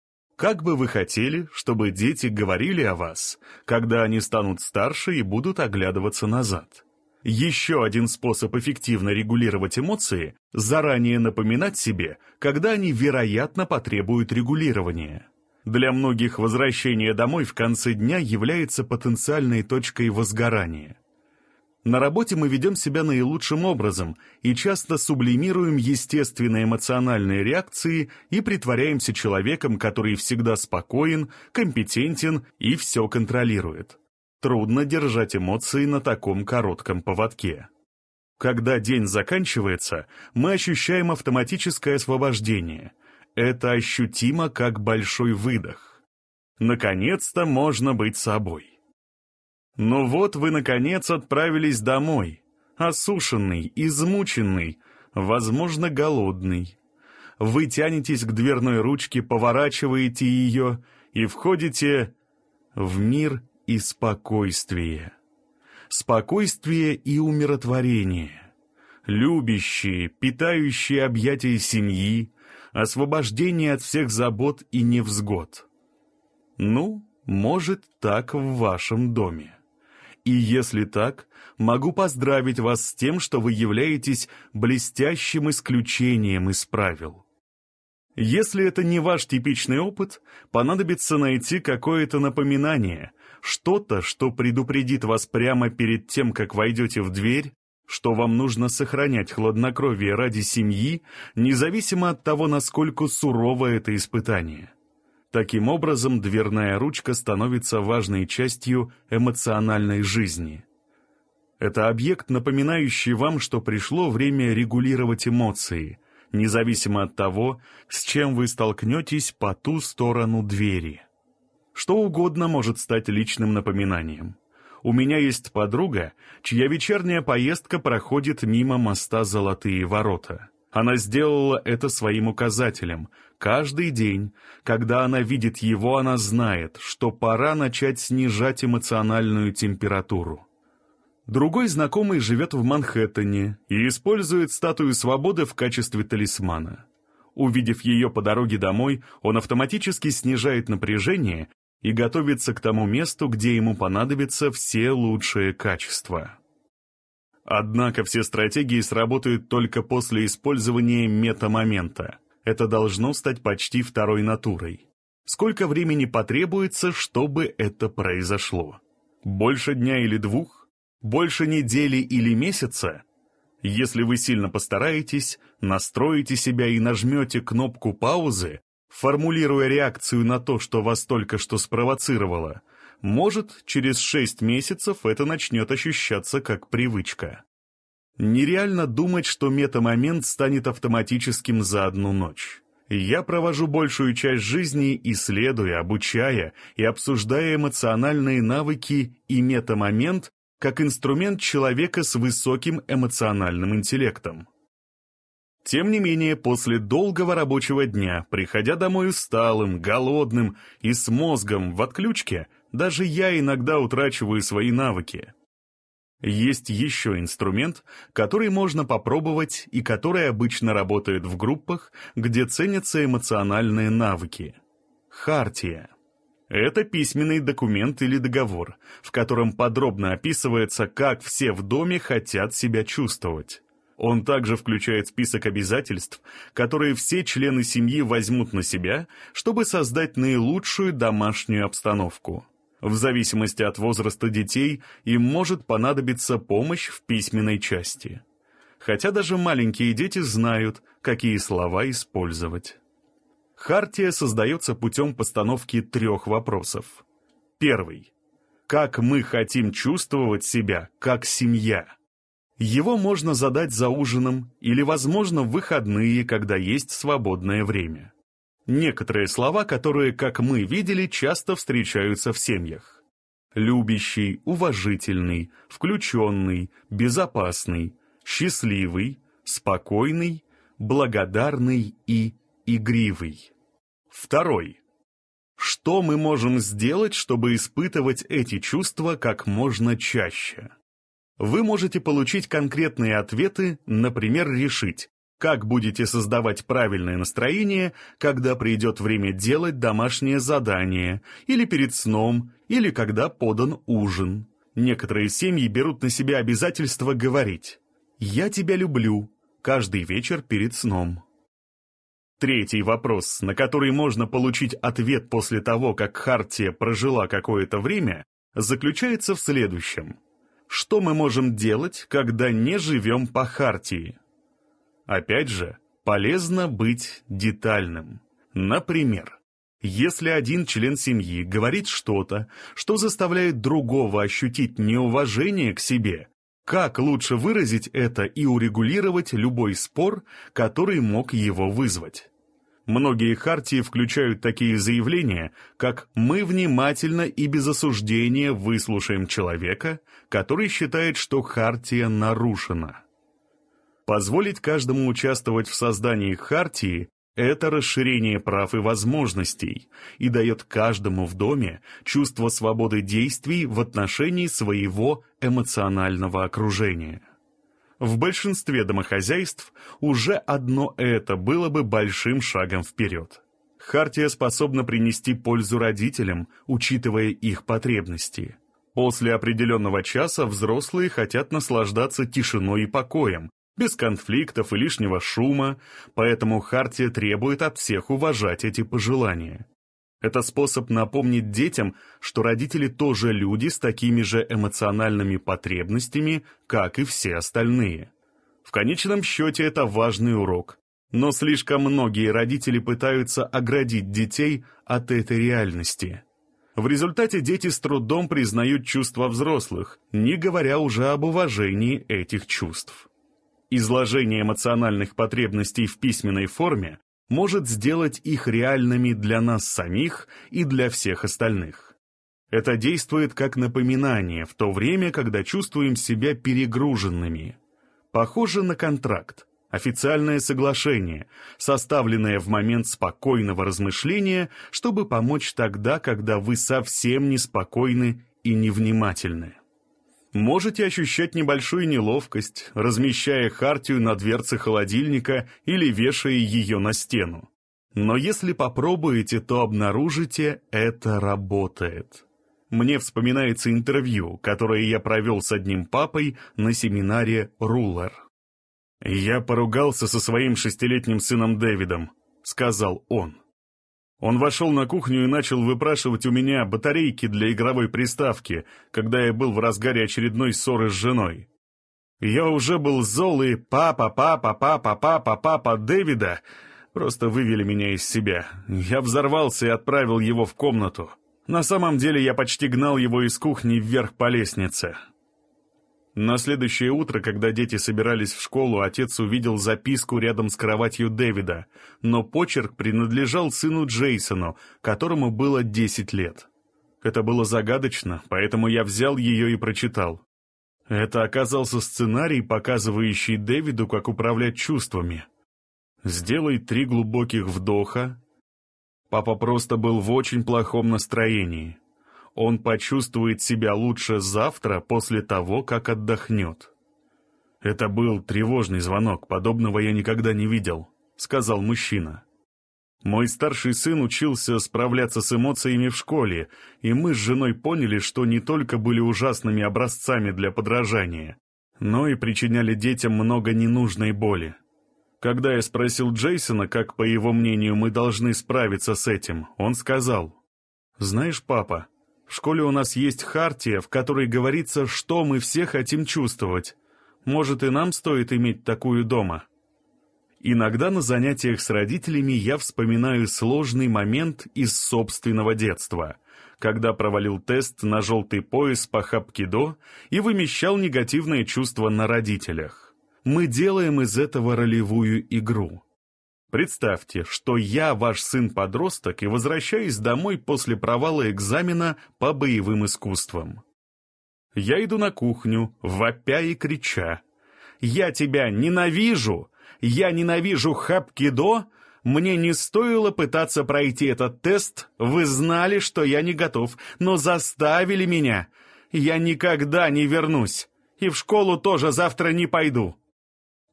Как бы вы хотели, чтобы дети говорили о вас, когда они станут старше и будут оглядываться назад? Еще один способ эффективно регулировать эмоции – заранее напоминать себе, когда они, вероятно, потребуют регулирования. Для многих возвращение домой в конце дня является потенциальной точкой возгорания. На работе мы ведем себя наилучшим образом и часто сублимируем естественные эмоциональные реакции и притворяемся человеком, который всегда спокоен, компетентен и все контролирует. Трудно держать эмоции на таком коротком поводке. Когда день заканчивается, мы ощущаем автоматическое освобождение. Это ощутимо как большой выдох. Наконец-то можно быть собой. Ну вот вы, наконец, отправились домой. Осушенный, измученный, возможно, голодный. Вы тянетесь к дверной ручке, поворачиваете ее и входите в мир и спокойствие. Спокойствие и умиротворение. Любящие, питающие объятия семьи, освобождение от всех забот и невзгод. Ну, может, так в вашем доме. И если так, могу поздравить вас с тем, что вы являетесь блестящим исключением из правил. Если это не ваш типичный опыт, понадобится найти какое-то напоминание, что-то, что предупредит вас прямо перед тем, как войдете в дверь, что вам нужно сохранять хладнокровие ради семьи, независимо от того, насколько сурово это испытание. Таким образом, дверная ручка становится важной частью эмоциональной жизни. Это объект, напоминающий вам, что пришло время регулировать эмоции, независимо от того, с чем вы столкнетесь по ту сторону двери. Что угодно может стать личным напоминанием. У меня есть подруга, чья вечерняя поездка проходит мимо моста «Золотые ворота». Она сделала это своим указателем. Каждый день, когда она видит его, она знает, что пора начать снижать эмоциональную температуру. Другой знакомый живет в Манхэттене и использует статую свободы в качестве талисмана. Увидев ее по дороге домой, он автоматически снижает напряжение и готовится к тому месту, где ему понадобятся все лучшие качества. Однако все стратегии сработают только после использования метамомента. Это должно стать почти второй натурой. Сколько времени потребуется, чтобы это произошло? Больше дня или двух? Больше недели или месяца? Если вы сильно постараетесь, настроите себя и нажмете кнопку паузы, формулируя реакцию на то, что вас только что спровоцировало, может, через шесть месяцев это начнет ощущаться как привычка. Нереально думать, что метамомент станет автоматическим за одну ночь. Я провожу большую часть жизни, исследуя, обучая и обсуждая эмоциональные навыки и метамомент как инструмент человека с высоким эмоциональным интеллектом. Тем не менее, после долгого рабочего дня, приходя домой усталым, голодным и с мозгом в отключке, даже я иногда утрачиваю свои навыки. Есть еще инструмент, который можно попробовать и который обычно работает в группах, где ценятся эмоциональные навыки. Хартия. Это письменный документ или договор, в котором подробно описывается, как все в доме хотят себя чувствовать. Он также включает список обязательств, которые все члены семьи возьмут на себя, чтобы создать наилучшую домашнюю обстановку. В зависимости от возраста детей им может понадобиться помощь в письменной части. Хотя даже маленькие дети знают, какие слова использовать. Хартия создается путем постановки трех вопросов. Первый. Как мы хотим чувствовать себя как семья? Его можно задать за ужином или, возможно, в выходные, когда есть свободное время. Некоторые слова, которые, как мы видели, часто встречаются в семьях. Любящий, уважительный, включенный, безопасный, счастливый, спокойный, благодарный и игривый. Второй. Что мы можем сделать, чтобы испытывать эти чувства как можно чаще? Вы можете получить конкретные ответы, например, решить, как будете создавать правильное настроение, когда придет время делать домашнее задание, или перед сном, или когда подан ужин. Некоторые семьи берут на себя обязательство говорить «Я тебя люблю» каждый вечер перед сном. Третий вопрос, на который можно получить ответ после того, как Хартия прожила какое-то время, заключается в следующем. Что мы можем делать, когда не живем по Хартии? Опять же, полезно быть детальным. Например, если один член семьи говорит что-то, что заставляет другого ощутить неуважение к себе, как лучше выразить это и урегулировать любой спор, который мог его вызвать? Многие хартии включают такие заявления, как «мы внимательно и без осуждения выслушаем человека, который считает, что хартия нарушена». Позволить каждому участвовать в создании хартии – это расширение прав и возможностей и дает каждому в доме чувство свободы действий в отношении своего эмоционального окружения. В большинстве домохозяйств уже одно это было бы большим шагом вперед. Хартия способна принести пользу родителям, учитывая их потребности. После определенного часа взрослые хотят наслаждаться тишиной и покоем, без конфликтов и лишнего шума, поэтому Хартия требует от всех уважать эти пожелания. Это способ напомнить детям, что родители тоже люди с такими же эмоциональными потребностями, как и все остальные. В конечном счете это важный урок. Но слишком многие родители пытаются оградить детей от этой реальности. В результате дети с трудом признают чувства взрослых, не говоря уже об уважении этих чувств. Изложение эмоциональных потребностей в письменной форме может сделать их реальными для нас самих и для всех остальных. Это действует как напоминание в то время, когда чувствуем себя перегруженными. Похоже на контракт, официальное соглашение, составленное в момент спокойного размышления, чтобы помочь тогда, когда вы совсем неспокойны и невнимательны. Можете ощущать небольшую неловкость, размещая хартию на дверце холодильника или вешая ее на стену. Но если попробуете, то обнаружите, это работает. Мне вспоминается интервью, которое я провел с одним папой на семинаре «Рулер». «Я поругался со своим шестилетним сыном Дэвидом», — сказал он. Он вошел на кухню и начал выпрашивать у меня батарейки для игровой приставки, когда я был в разгаре очередной ссоры с женой. Я уже был зол, и папа, папа, папа, папа, папа Дэвида просто вывели меня из себя. Я взорвался и отправил его в комнату. На самом деле я почти гнал его из кухни вверх по лестнице. На следующее утро, когда дети собирались в школу, отец увидел записку рядом с кроватью Дэвида, но почерк принадлежал сыну Джейсону, которому было 10 лет. Это было загадочно, поэтому я взял ее и прочитал. Это оказался сценарий, показывающий Дэвиду, как управлять чувствами. «Сделай три глубоких вдоха». Папа просто был в очень плохом настроении он почувствует себя лучше завтра после того, как отдохнет. «Это был тревожный звонок, подобного я никогда не видел», — сказал мужчина. «Мой старший сын учился справляться с эмоциями в школе, и мы с женой поняли, что не только были ужасными образцами для подражания, но и причиняли детям много ненужной боли. Когда я спросил Джейсона, как, по его мнению, мы должны справиться с этим, он сказал, «Знаешь, папа, в школе у нас есть хартия, в которой говорится, что мы все хотим чувствовать. Может, и нам стоит иметь такую дома. Иногда на занятиях с родителями я вспоминаю сложный момент из собственного детства, когда провалил тест на желтый пояс по хапкидо и вымещал негативные чувства на родителях. Мы делаем из этого ролевую игру. Представьте, что я ваш сын-подросток и возвращаюсь домой после провала экзамена по боевым искусствам. Я иду на кухню, вопя и крича. «Я тебя ненавижу! Я ненавижу хапкидо! Мне не стоило пытаться пройти этот тест, вы знали, что я не готов, но заставили меня. Я никогда не вернусь, и в школу тоже завтра не пойду.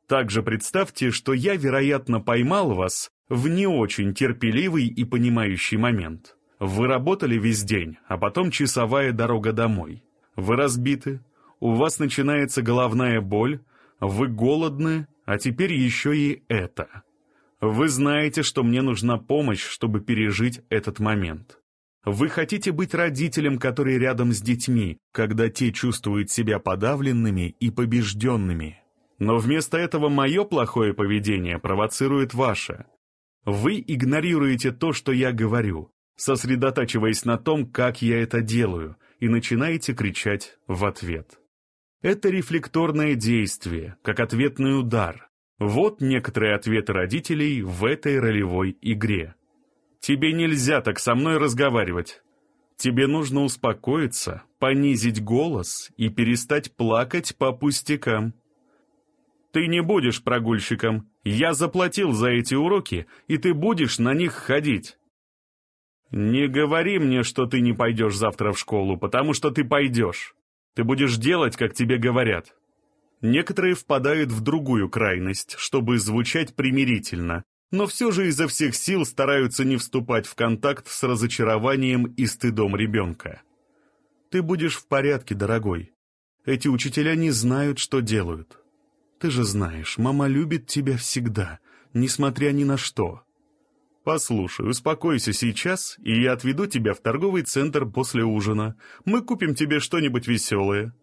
Также представьте, что я, вероятно, поймал вас в не очень терпеливый и понимающий момент. Вы работали весь день, а потом часовая дорога домой. Вы разбиты, у вас начинается головная боль, вы голодны, а теперь еще и это. Вы знаете, что мне нужна помощь, чтобы пережить этот момент. Вы хотите быть родителем, который рядом с детьми, когда те чувствуют себя подавленными и побежденными. Но вместо этого мое плохое поведение провоцирует ваше. Вы игнорируете то, что я говорю, сосредотачиваясь на том, как я это делаю, и начинаете кричать в ответ. Это рефлекторное действие, как ответный удар. Вот некоторые ответы родителей в этой ролевой игре. Тебе нельзя так со мной разговаривать. Тебе нужно успокоиться, понизить голос и перестать плакать по пустякам. Ты не будешь прогульщиком. Я заплатил за эти уроки, и ты будешь на них ходить. Не говори мне, что ты не пойдешь завтра в школу, потому что ты пойдешь. Ты будешь делать, как тебе говорят. Некоторые впадают в другую крайность, чтобы звучать примирительно, но все же изо всех сил стараются не вступать в контакт с разочарованием и стыдом ребенка. Ты будешь в порядке, дорогой. Эти учителя не знают, что делают. Ты же знаешь, мама любит тебя всегда, несмотря ни на что. «Послушай, успокойся сейчас, и я отведу тебя в торговый центр после ужина. Мы купим тебе что-нибудь веселое».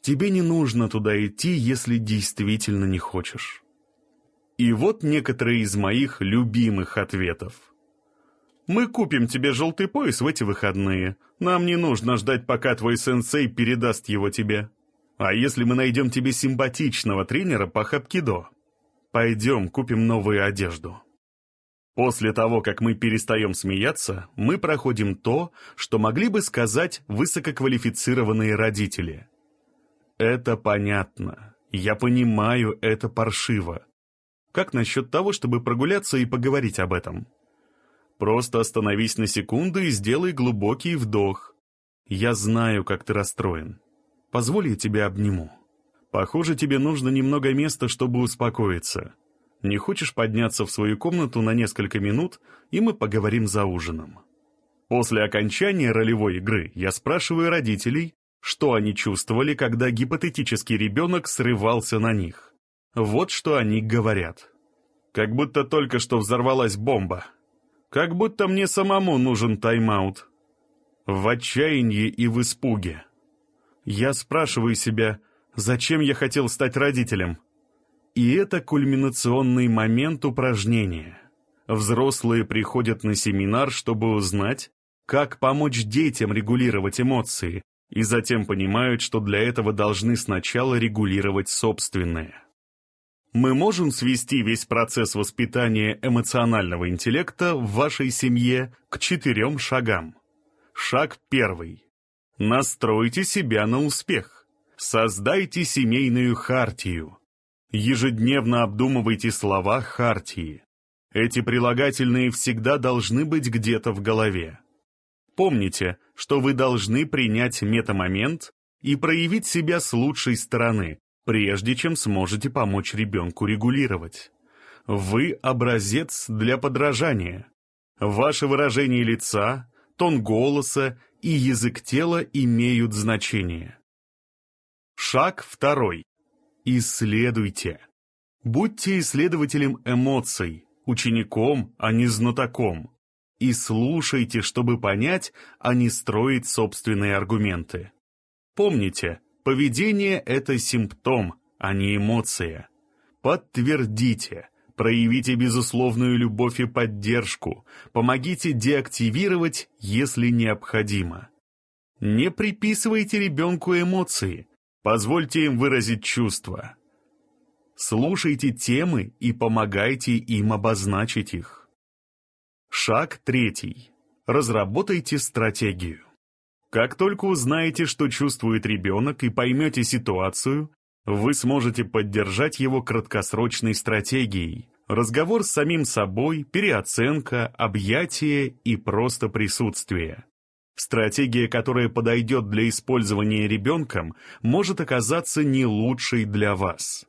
Тебе не нужно туда идти, если действительно не хочешь. И вот некоторые из моих любимых ответов. «Мы купим тебе желтый пояс в эти выходные. Нам не нужно ждать, пока твой сенсей передаст его тебе. А если мы найдем тебе симпатичного тренера по хапкидо? Пойдем, купим новую одежду». После того, как мы перестаем смеяться, мы проходим то, что могли бы сказать высококвалифицированные родители. Это понятно. Я понимаю, это паршиво. Как насчет того, чтобы прогуляться и поговорить об этом? Просто остановись на секунду и сделай глубокий вдох. Я знаю, как ты расстроен. Позволь я тебя обниму. Похоже, тебе нужно немного места, чтобы успокоиться. Не хочешь подняться в свою комнату на несколько минут, и мы поговорим за ужином? После окончания ролевой игры я спрашиваю родителей, что они чувствовали, когда гипотетический ребенок срывался на них. Вот что они говорят. Как будто только что взорвалась бомба. Как будто мне самому нужен тайм-аут. В отчаянии и в испуге. Я спрашиваю себя, зачем я хотел стать родителем? И это кульминационный момент упражнения. Взрослые приходят на семинар, чтобы узнать, как помочь детям регулировать эмоции, и затем понимают, что для этого должны сначала регулировать собственные. Мы можем свести весь процесс воспитания эмоционального интеллекта в вашей семье к четырем шагам. Шаг первый. Настройте себя на успех. Создайте семейную хартию. Ежедневно обдумывайте слова Хартии. Эти прилагательные всегда должны быть где-то в голове. Помните, что вы должны принять метамомент и проявить себя с лучшей стороны, прежде чем сможете помочь ребенку регулировать. Вы образец для подражания. Ваше выражение лица, тон голоса и язык тела имеют значение. Шаг второй. Исследуйте. Будьте исследователем эмоций, учеником, а не знатоком. И слушайте, чтобы понять, а не строить собственные аргументы. Помните, поведение – это симптом, а не эмоция. Подтвердите, проявите безусловную любовь и поддержку, помогите деактивировать, если необходимо. Не приписывайте ребенку эмоции, Позвольте им выразить чувства. Слушайте темы и помогайте им обозначить их. Шаг третий. Разработайте стратегию. Как только узнаете, что чувствует ребенок и поймете ситуацию, вы сможете поддержать его краткосрочной стратегией, Разговор с самим собой, переоценка, объятие и просто присутствие. Стратегия, которая подойдет для использования ребенком, может оказаться не лучшей для вас.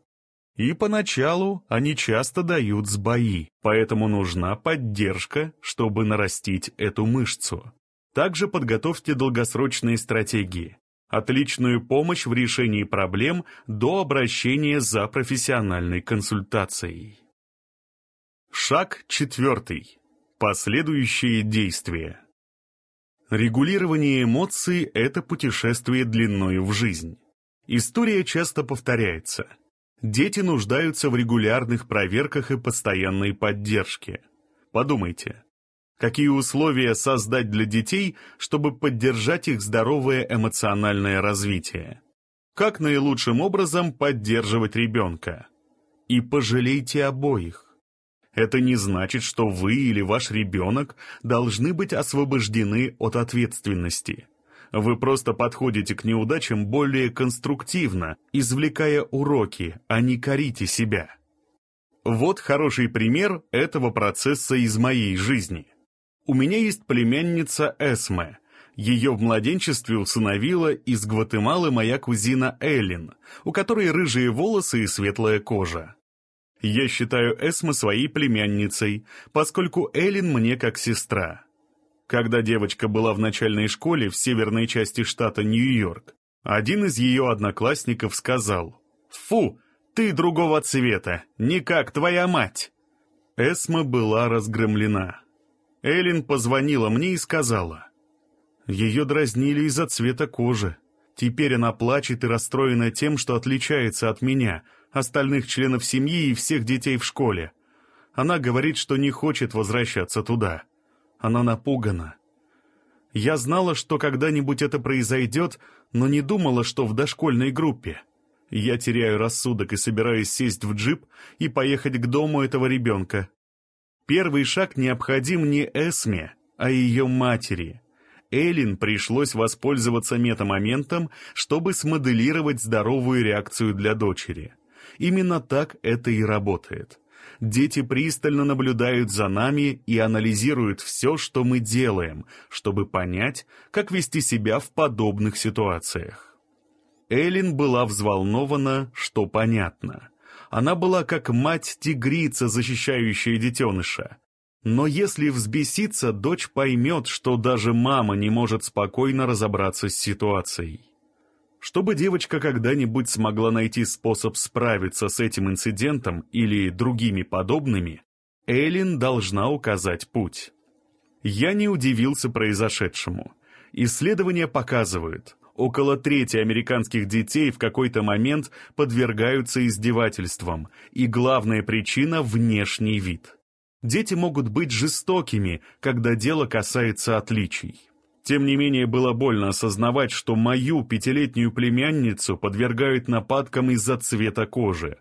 И поначалу они часто дают сбои, поэтому нужна поддержка, чтобы нарастить эту мышцу. Также подготовьте долгосрочные стратегии. Отличную помощь в решении проблем до обращения за профессиональной консультацией. Шаг четвертый. Последующие действия. Регулирование эмоций – это путешествие длиною в жизнь. История часто повторяется. Дети нуждаются в регулярных проверках и постоянной поддержке. Подумайте, какие условия создать для детей, чтобы поддержать их здоровое эмоциональное развитие? Как наилучшим образом поддерживать ребенка? И пожалейте обоих. Это не значит, что вы или ваш ребенок должны быть освобождены от ответственности. Вы просто подходите к неудачам более конструктивно, извлекая уроки, а не корите себя. Вот хороший пример этого процесса из моей жизни. У меня есть племянница Эсме. Ее в младенчестве усыновила из Гватемалы моя кузина Эллин, у которой рыжие волосы и светлая кожа. Я считаю Эсму своей племянницей, поскольку Эллен мне как сестра. Когда девочка была в начальной школе в северной части штата Нью-Йорк, один из ее одноклассников сказал «Фу, ты другого цвета, не как твоя мать!» Эсма была разгромлена. Эллен позвонила мне и сказала. Ее дразнили из-за цвета кожи. Теперь она плачет и расстроена тем, что отличается от меня — остальных членов семьи и всех детей в школе. Она говорит, что не хочет возвращаться туда. Она напугана. Я знала, что когда-нибудь это произойдет, но не думала, что в дошкольной группе. Я теряю рассудок и собираюсь сесть в джип и поехать к дому этого ребенка. Первый шаг необходим не Эсме, а ее матери. Эллин пришлось воспользоваться метамоментом, чтобы смоделировать здоровую реакцию для дочери. Именно так это и работает. Дети пристально наблюдают за нами и анализируют все, что мы делаем, чтобы понять, как вести себя в подобных ситуациях. Эллин была взволнована, что понятно. Она была как мать-тигрица, защищающая детеныша. Но если взбеситься, дочь поймет, что даже мама не может спокойно разобраться с ситуацией. Чтобы девочка когда-нибудь смогла найти способ справиться с этим инцидентом или другими подобными, Эллин должна указать путь. Я не удивился произошедшему. Исследования показывают, около трети американских детей в какой-то момент подвергаются издевательствам, и главная причина – внешний вид. Дети могут быть жестокими, когда дело касается отличий. Тем не менее, было больно осознавать, что мою пятилетнюю племянницу подвергают нападкам из-за цвета кожи.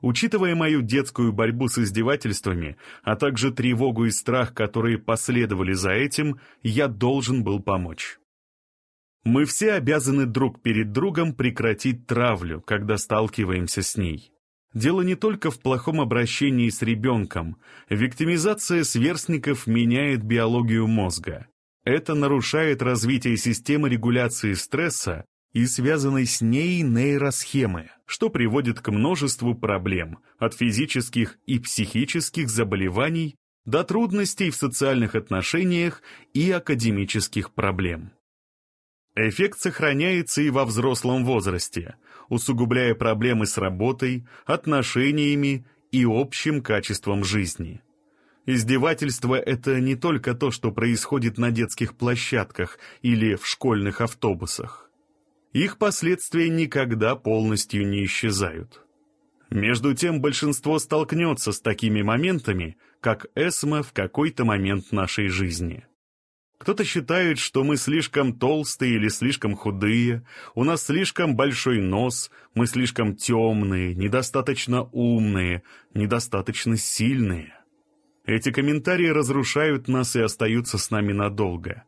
Учитывая мою детскую борьбу с издевательствами, а также тревогу и страх, которые последовали за этим, я должен был помочь. Мы все обязаны друг перед другом прекратить травлю, когда сталкиваемся с ней. Дело не только в плохом обращении с ребенком. Виктимизация сверстников меняет биологию мозга. Это нарушает развитие системы регуляции стресса и связанной с ней нейросхемы, что приводит к множеству проблем, от физических и психических заболеваний до трудностей в социальных отношениях и академических проблем. Эффект сохраняется и во взрослом возрасте, усугубляя проблемы с работой, отношениями и общим качеством жизни. Издевательство — это не только то, что происходит на детских площадках или в школьных автобусах. Их последствия никогда полностью не исчезают. Между тем, большинство столкнется с такими моментами, как эсма в какой-то момент нашей жизни. Кто-то считает, что мы слишком толстые или слишком худые, у нас слишком большой нос, мы слишком темные, недостаточно умные, недостаточно сильные. Эти комментарии разрушают нас и остаются с нами надолго.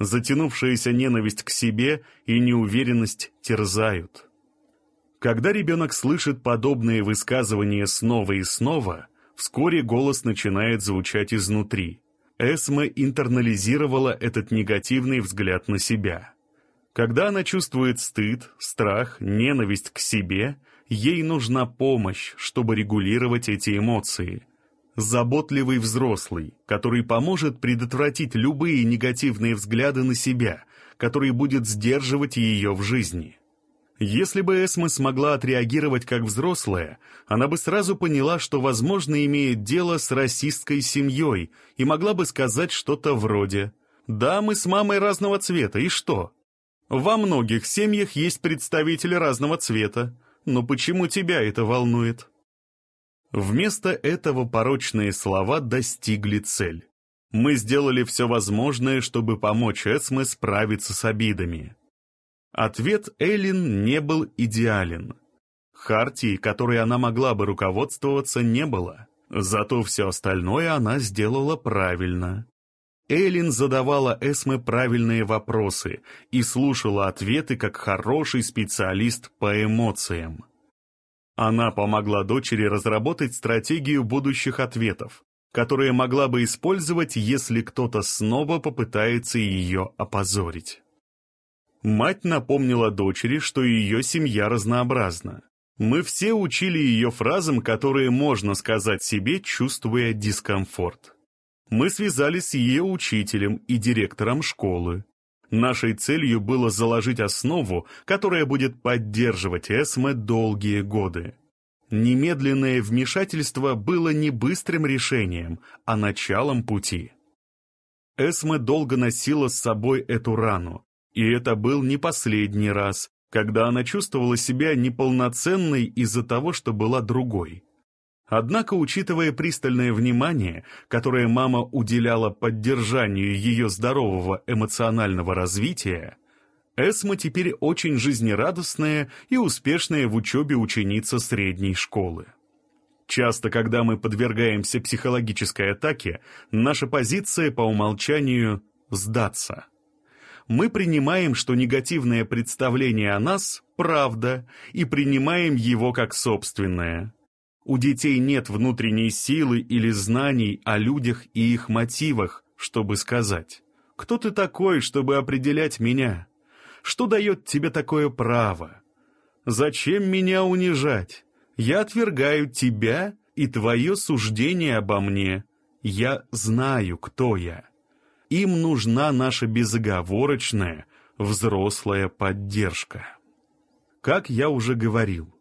Затянувшаяся ненависть к себе и неуверенность терзают. Когда ребенок слышит подобные высказывания снова и снова, Вскоре голос начинает звучать изнутри. Эсме интернализировала этот негативный взгляд на себя. Когда она чувствует стыд, страх, ненависть к себе, ей нужна помощь, чтобы регулировать эти эмоции. Заботливый взрослый, который поможет предотвратить любые негативные взгляды на себя, который будет сдерживать ее в жизни. Если бы Эсма смогла отреагировать как взрослая, она бы сразу поняла, что, возможно, имеет дело с расистской семьей и могла бы сказать что-то вроде «Да, мы с мамой разного цвета, и что?» Во многих семьях есть представители разного цвета, но почему тебя это волнует? Вместо этого порочные слова достигли цель. Мы сделали все возможное, чтобы помочь Эсме справиться с обидами. Ответ Эллин не был идеален. Хартии, которой она могла бы руководствоваться, не было. Зато все остальное она сделала правильно. Эллин задавала Эсме правильные вопросы и слушала ответы как хороший специалист по эмоциям. Она помогла дочери разработать стратегию будущих ответов, которая могла бы использовать, если кто-то снова попытается ее опозорить. Мать напомнила дочери, что ее семья разнообразна. Мы все учили ее фразам, которые можно сказать себе, чувствуя дискомфорт мы связались с ее учителем и директором школы. Нашей целью было заложить основу, которая будет поддерживать Эсме долгие годы. Немедленное вмешательство было не быстрым решением, а началом пути. Эсме долго носила с собой эту рану, и это был не последний раз, когда она чувствовала себя неполноценной из-за того, что была другой. Однако, учитывая пристальное внимание, которое мама уделяла поддержанию ее здорового эмоционального развития, Эсма теперь очень жизнерадостная и успешная в учебе ученица средней школы. Часто, когда мы подвергаемся психологической атаке, наша позиция по умолчанию – сдаться. Мы принимаем, что негативное представление о нас – правда, и принимаем его как собственное – у детей нет внутренней силы или знаний о людях и их мотивах, чтобы сказать «Кто ты такой, чтобы определять меня? Что дает тебе такое право? Зачем меня унижать? Я отвергаю тебя и твое суждение обо мне. Я знаю, кто я». Им нужна наша безоговорочная, взрослая поддержка. Как я уже говорил,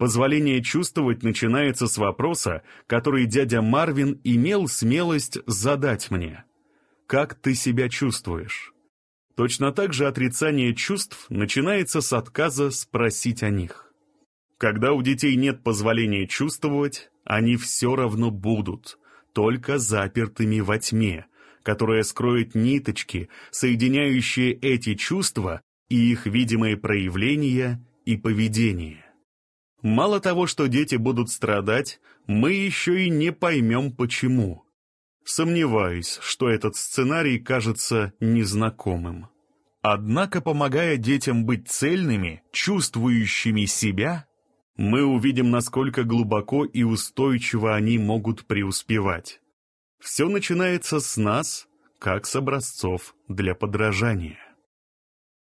Позволение чувствовать начинается с вопроса, который дядя Марвин имел смелость задать мне. «Как ты себя чувствуешь?» Точно так же отрицание чувств начинается с отказа спросить о них. Когда у детей нет позволения чувствовать, они все равно будут, только запертыми во тьме, которая скроет ниточки, соединяющие эти чувства и их видимые проявления и поведение. Мало того, что дети будут страдать, мы еще и не поймем почему. Сомневаюсь, что этот сценарий кажется незнакомым. Однако, помогая детям быть цельными, чувствующими себя, мы увидим, насколько глубоко и устойчиво они могут преуспевать. Все начинается с нас, как с образцов для подражания.